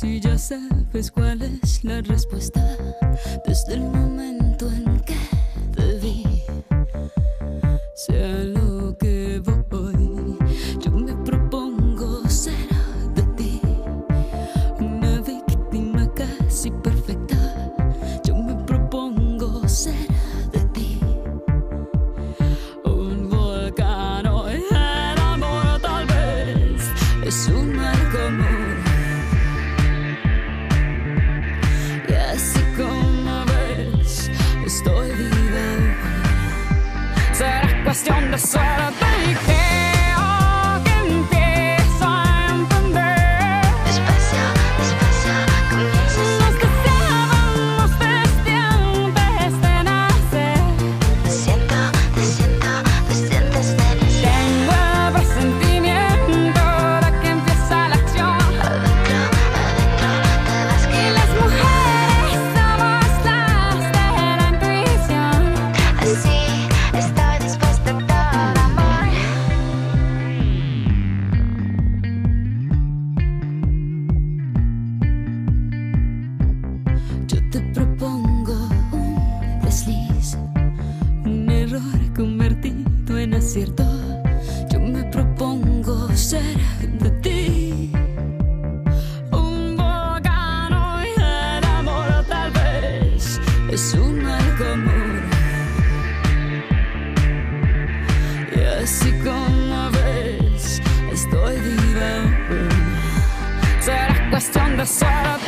Si ya sabes cuál es la respuesta desde el momento en que te vi. Sea lo que voy, yo me propongo ser de ti. Una víctima casi perfecta. Yo me propongo ser de ti. Un volcán o el amor tal vez es un mal común. Estoy viva. Será cuestión de suerte te propongo un desliz, un error convertido en acierto. Yo me propongo ser de ti. Un volcán y el amor tal vez es un mal común. Y así como ves, estoy viva. Será cuestión de suerte.